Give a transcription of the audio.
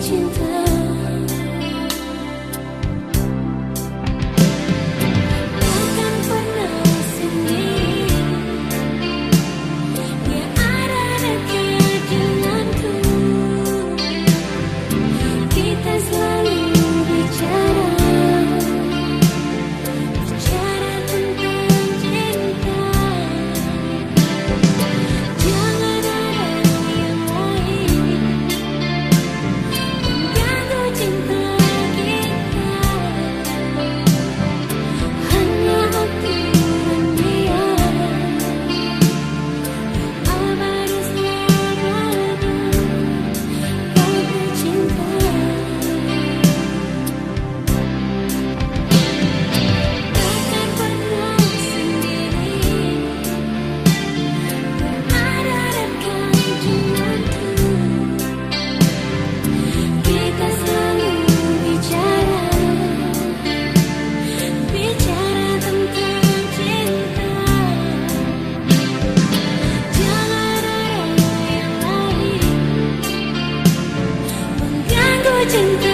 情字 Trên